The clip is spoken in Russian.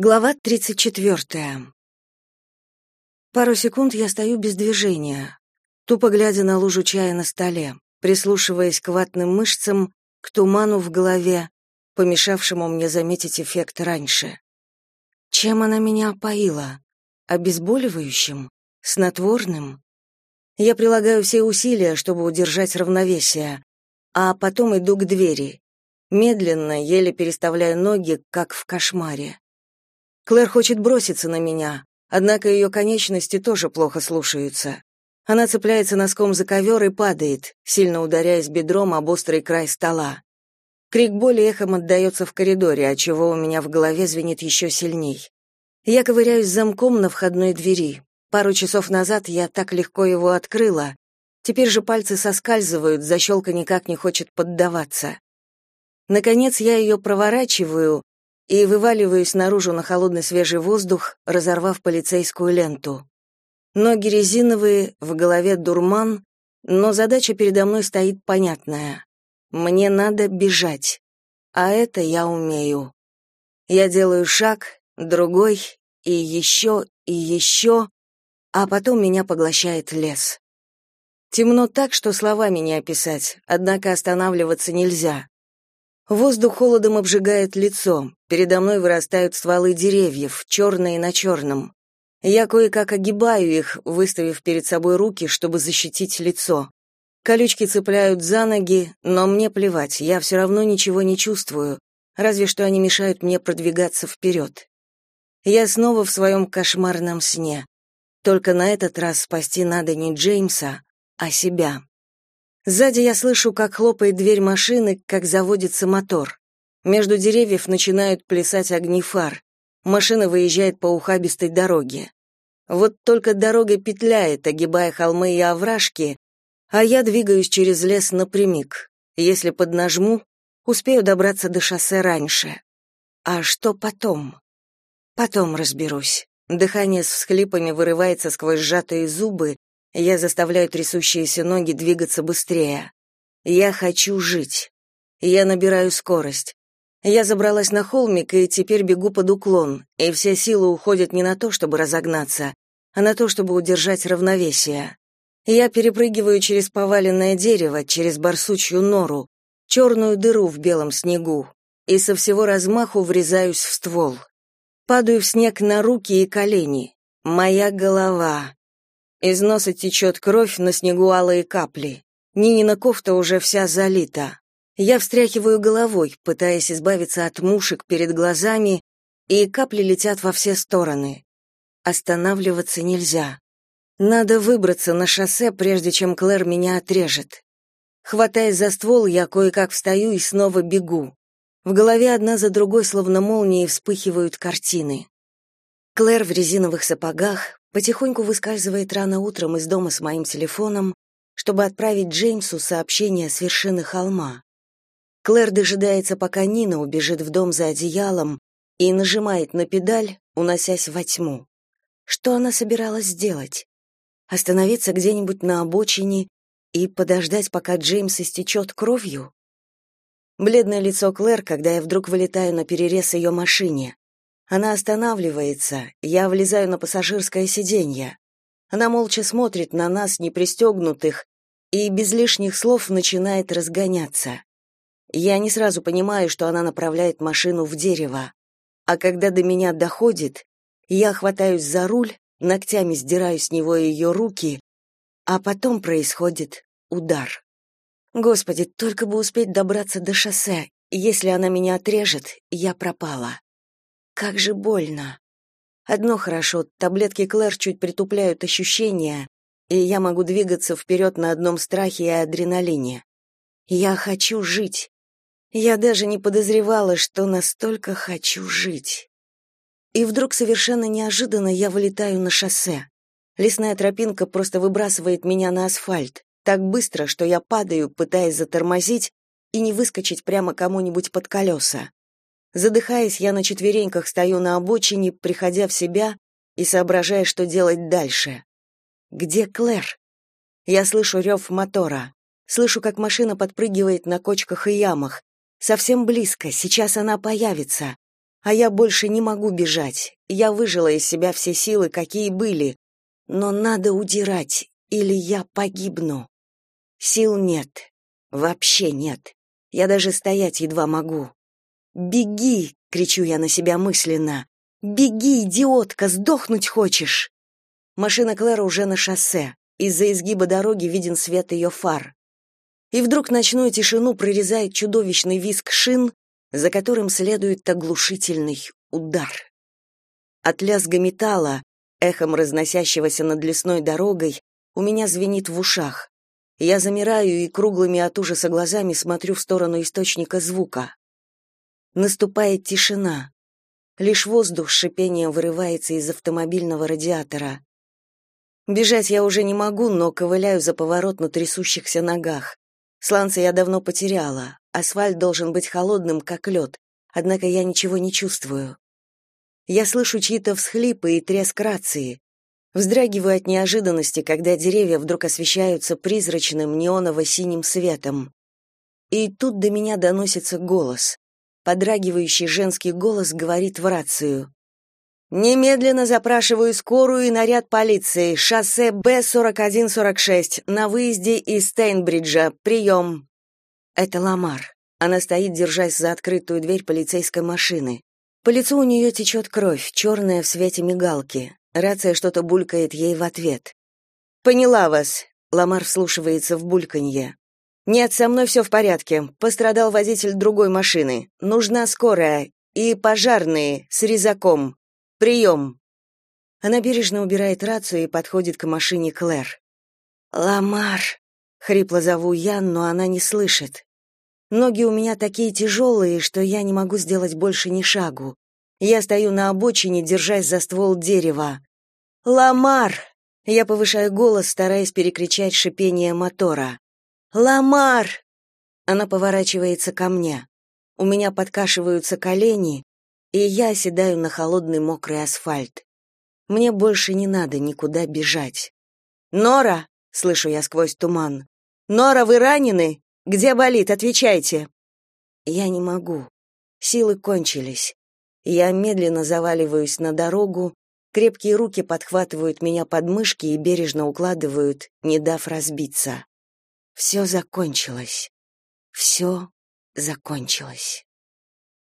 Глава 34. Пару секунд я стою без движения, тупо глядя на лужу чая на столе, прислушиваясь к ватным мышцам, к туману в голове, помешавшему мне заметить эффект раньше. Чем она меня опоила? Обезболивающим? Снотворным? Я прилагаю все усилия, чтобы удержать равновесие, а потом иду к двери. Медленно, еле переставляя ноги, как в кошмаре. Клэр хочет броситься на меня, однако ее конечности тоже плохо слушаются. Она цепляется носком за ковер и падает, сильно ударяясь бедром об острый край стола. Крик боли эхом отдается в коридоре, отчего у меня в голове звенит еще сильней. Я ковыряюсь замком на входной двери. Пару часов назад я так легко его открыла. Теперь же пальцы соскальзывают, защелка никак не хочет поддаваться. Наконец я ее проворачиваю, и вываливаюсь наружу на холодный свежий воздух, разорвав полицейскую ленту. Ноги резиновые, в голове дурман, но задача передо мной стоит понятная. Мне надо бежать, а это я умею. Я делаю шаг, другой, и еще, и еще, а потом меня поглощает лес. Темно так, что словами не описать, однако останавливаться нельзя. Воздух холодом обжигает лицо. Передо мной вырастают стволы деревьев, черные на черном. Я кое-как огибаю их, выставив перед собой руки, чтобы защитить лицо. Колючки цепляют за ноги, но мне плевать, я все равно ничего не чувствую, разве что они мешают мне продвигаться вперед. Я снова в своем кошмарном сне. Только на этот раз спасти надо не Джеймса, а себя. Сзади я слышу, как хлопает дверь машины, как заводится мотор. Между деревьев начинают плясать огни фар. Машина выезжает по ухабистой дороге. Вот только дорога петляет, огибая холмы и овражки, а я двигаюсь через лес напрямик. Если поднажму, успею добраться до шоссе раньше. А что потом? Потом разберусь. Дыхание с всхлипами вырывается сквозь сжатые зубы, я заставляю трясущиеся ноги двигаться быстрее. Я хочу жить. Я набираю скорость. Я забралась на холмик и теперь бегу под уклон, и все силы уходят не на то, чтобы разогнаться, а на то, чтобы удержать равновесие. Я перепрыгиваю через поваленное дерево, через барсучью нору, черную дыру в белом снегу, и со всего размаху врезаюсь в ствол. Падаю в снег на руки и колени. Моя голова. Из носа течет кровь, на снегу алые капли. Нинина кофта уже вся залита. Я встряхиваю головой, пытаясь избавиться от мушек перед глазами, и капли летят во все стороны. Останавливаться нельзя. Надо выбраться на шоссе, прежде чем Клэр меня отрежет. Хватаясь за ствол, я кое-как встаю и снова бегу. В голове одна за другой, словно молнии, вспыхивают картины. Клэр в резиновых сапогах, потихоньку выскальзывает рано утром из дома с моим телефоном, чтобы отправить Джеймсу сообщение с вершины холма. Клэр дожидается, пока Нина убежит в дом за одеялом и нажимает на педаль, уносясь во тьму. Что она собиралась сделать? Остановиться где-нибудь на обочине и подождать, пока Джеймс истечет кровью? Бледное лицо Клэр, когда я вдруг вылетаю на перерез ее машине. Она останавливается, я влезаю на пассажирское сиденье. Она молча смотрит на нас, непристегнутых, и без лишних слов начинает разгоняться. Я не сразу понимаю, что она направляет машину в дерево. А когда до меня доходит, я хватаюсь за руль, ногтями сдираю с него ее руки, а потом происходит удар. Господи, только бы успеть добраться до шоссе. Если она меня отрежет, я пропала. Как же больно. Одно хорошо, таблетки Клэр чуть притупляют ощущения, и я могу двигаться вперед на одном страхе и адреналине. Я хочу жить. Я даже не подозревала, что настолько хочу жить. И вдруг совершенно неожиданно я вылетаю на шоссе. Лесная тропинка просто выбрасывает меня на асфальт, так быстро, что я падаю, пытаясь затормозить и не выскочить прямо кому-нибудь под колеса. Задыхаясь, я на четвереньках стою на обочине, приходя в себя и соображая, что делать дальше. Где Клэр? Я слышу рев мотора. Слышу, как машина подпрыгивает на кочках и ямах. Совсем близко, сейчас она появится. А я больше не могу бежать. Я выжила из себя все силы, какие были. Но надо удирать, или я погибну. Сил нет. Вообще нет. Я даже стоять едва могу. «Беги!» — кричу я на себя мысленно. «Беги, идиотка, сдохнуть хочешь!» Машина Клэра уже на шоссе. Из-за изгиба дороги виден свет ее фар. И вдруг ночную тишину прорезает чудовищный визг шин, за которым следует оглушительный удар. От лязга металла, эхом разносящегося над лесной дорогой, у меня звенит в ушах. Я замираю и круглыми от ужаса глазами смотрю в сторону источника звука. Наступает тишина. Лишь воздух с шипением вырывается из автомобильного радиатора. Бежать я уже не могу, но ковыляю за поворот на трясущихся ногах. Сланцы я давно потеряла. Асфальт должен быть холодным, как лед, однако я ничего не чувствую. Я слышу чьи-то всхлипы и треск рации. Вздрагиваю от неожиданности, когда деревья вдруг освещаются призрачным неоново-синим светом. И тут до меня доносится голос. Подрагивающий женский голос говорит в рацию. «Немедленно запрашиваю скорую и наряд полиции. Шоссе Б-4146, на выезде из Стейнбриджа. Прием!» Это Ламар. Она стоит, держась за открытую дверь полицейской машины. По лицу у нее течет кровь, черная в свете мигалки. Рация что-то булькает ей в ответ. «Поняла вас», — Ламар вслушивается в бульканье. «Нет, со мной все в порядке. Пострадал водитель другой машины. Нужна скорая. И пожарные, с резаком. Прием!» Она бережно убирает рацию и подходит к машине Клэр. «Ламар!» — хрипло зову я, но она не слышит. Ноги у меня такие тяжелые, что я не могу сделать больше ни шагу. Я стою на обочине, держась за ствол дерева. «Ламар!» Я повышаю голос, стараясь перекричать шипение мотора. «Ламар!» Она поворачивается ко мне. У меня подкашиваются колени, и я оседаю на холодный мокрый асфальт. Мне больше не надо никуда бежать. «Нора!» — слышу я сквозь туман. «Нора, вы ранены? Где болит? Отвечайте!» Я не могу. Силы кончились. Я медленно заваливаюсь на дорогу, крепкие руки подхватывают меня под мышки и бережно укладывают, не дав разбиться. Все закончилось. Все закончилось.